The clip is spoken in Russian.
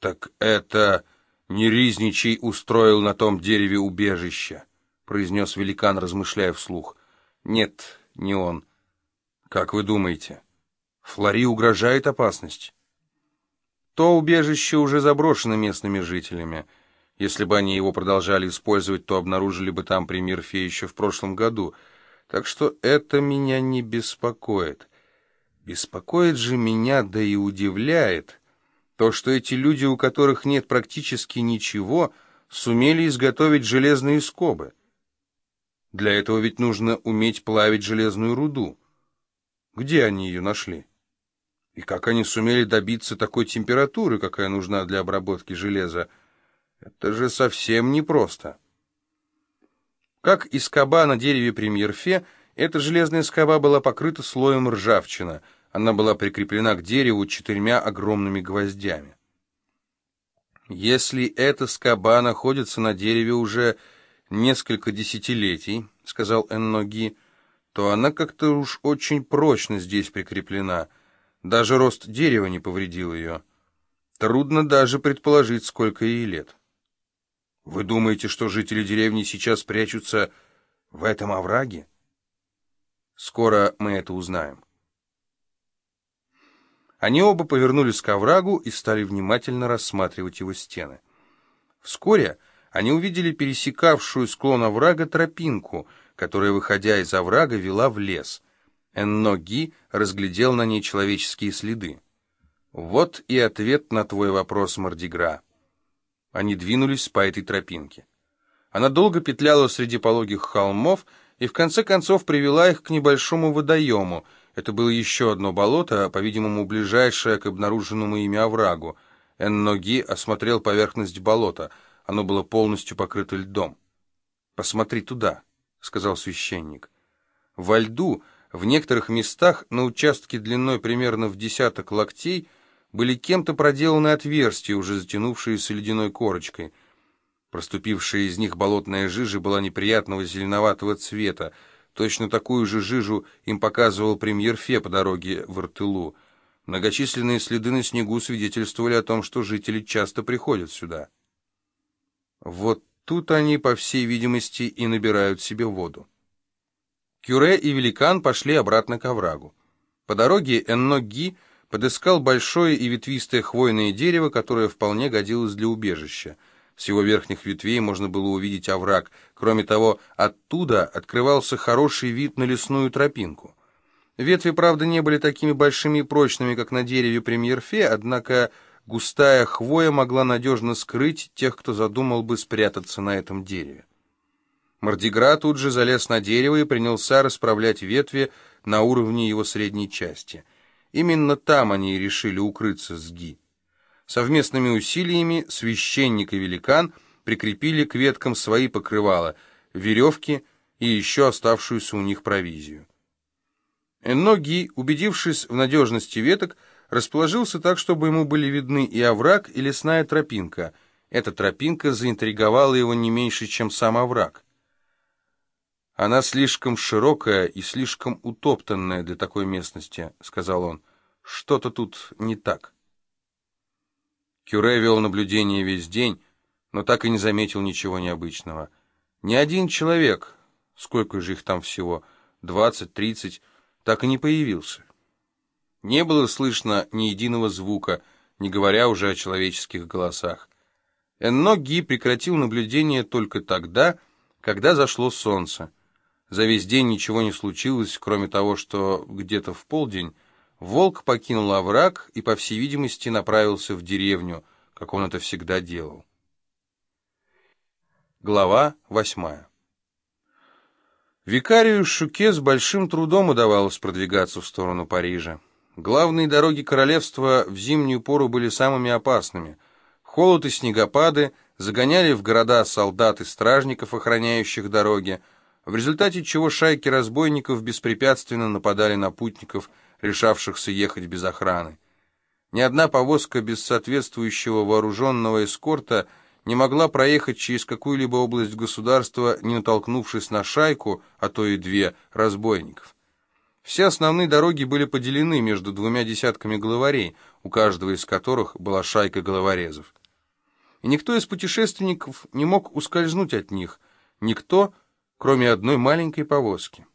«Так это не Ризничий устроил на том дереве убежище», — произнес великан, размышляя вслух. «Нет, не он. Как вы думаете, Флори угрожает опасность?» То убежище уже заброшено местными жителями. Если бы они его продолжали использовать, то обнаружили бы там пример феи еще в прошлом году. Так что это меня не беспокоит. Беспокоит же меня, да и удивляет, то, что эти люди, у которых нет практически ничего, сумели изготовить железные скобы. Для этого ведь нужно уметь плавить железную руду. Где они ее нашли? И как они сумели добиться такой температуры, какая нужна для обработки железа? Это же совсем непросто. Как и скоба на дереве премьер-фе, эта железная скоба была покрыта слоем ржавчина — она была прикреплена к дереву четырьмя огромными гвоздями. «Если эта скоба находится на дереве уже несколько десятилетий», — сказал Энноги, — «то она как-то уж очень прочно здесь прикреплена. Даже рост дерева не повредил ее. Трудно даже предположить, сколько ей лет». «Вы думаете, что жители деревни сейчас прячутся в этом овраге?» «Скоро мы это узнаем». Они оба повернулись к оврагу и стали внимательно рассматривать его стены. Вскоре они увидели пересекавшую склон оврага тропинку, которая, выходя из оврага, вела в лес. Энноги разглядел на ней человеческие следы. Вот и ответ на твой вопрос, Мордигра. Они двинулись по этой тропинке. Она долго петляла среди пологих холмов и в конце концов привела их к небольшому водоему — это было еще одно болото, по-видимому, ближайшее к обнаруженному ими оврагу. Энноги осмотрел поверхность болота. Оно было полностью покрыто льдом. «Посмотри туда», — сказал священник. Во льду, в некоторых местах, на участке длиной примерно в десяток локтей, были кем-то проделаны отверстия, уже затянувшиеся ледяной корочкой. Проступившая из них болотная жижа была неприятного зеленоватого цвета, Точно такую же жижу им показывал премьер Фе по дороге в Иртылу. Многочисленные следы на снегу свидетельствовали о том, что жители часто приходят сюда. Вот тут они, по всей видимости, и набирают себе воду. Кюре и Великан пошли обратно к оврагу. По дороге Энноги подыскал большое и ветвистое хвойное дерево, которое вполне годилось для убежища. С его верхних ветвей можно было увидеть овраг. Кроме того, оттуда открывался хороший вид на лесную тропинку. Ветви, правда, не были такими большими и прочными, как на дереве премьер-фе, однако густая хвоя могла надежно скрыть тех, кто задумал бы спрятаться на этом дереве. Мордигра тут же залез на дерево и принялся расправлять ветви на уровне его средней части. Именно там они и решили укрыться с Ги. Совместными усилиями священник и великан прикрепили к веткам свои покрывала, веревки и еще оставшуюся у них провизию. Энноги, убедившись в надежности веток, расположился так, чтобы ему были видны и овраг, и лесная тропинка. Эта тропинка заинтриговала его не меньше, чем сам овраг. «Она слишком широкая и слишком утоптанная для такой местности», — сказал он. «Что-то тут не так». Кюре вел наблюдение весь день, но так и не заметил ничего необычного. Ни один человек, сколько же их там всего, двадцать, тридцать, так и не появился. Не было слышно ни единого звука, не говоря уже о человеческих голосах. Энно Ги прекратил наблюдение только тогда, когда зашло солнце. За весь день ничего не случилось, кроме того, что где-то в полдень Волк покинул овраг и, по всей видимости, направился в деревню, как он это всегда делал. Глава восьмая Викарию Шуке с большим трудом удавалось продвигаться в сторону Парижа. Главные дороги королевства в зимнюю пору были самыми опасными. Холод и снегопады загоняли в города солдат и стражников, охраняющих дороги, в результате чего шайки разбойников беспрепятственно нападали на путников – решавшихся ехать без охраны. Ни одна повозка без соответствующего вооруженного эскорта не могла проехать через какую-либо область государства, не натолкнувшись на шайку, а то и две, разбойников. Все основные дороги были поделены между двумя десятками главарей, у каждого из которых была шайка головорезов. И никто из путешественников не мог ускользнуть от них, никто, кроме одной маленькой повозки.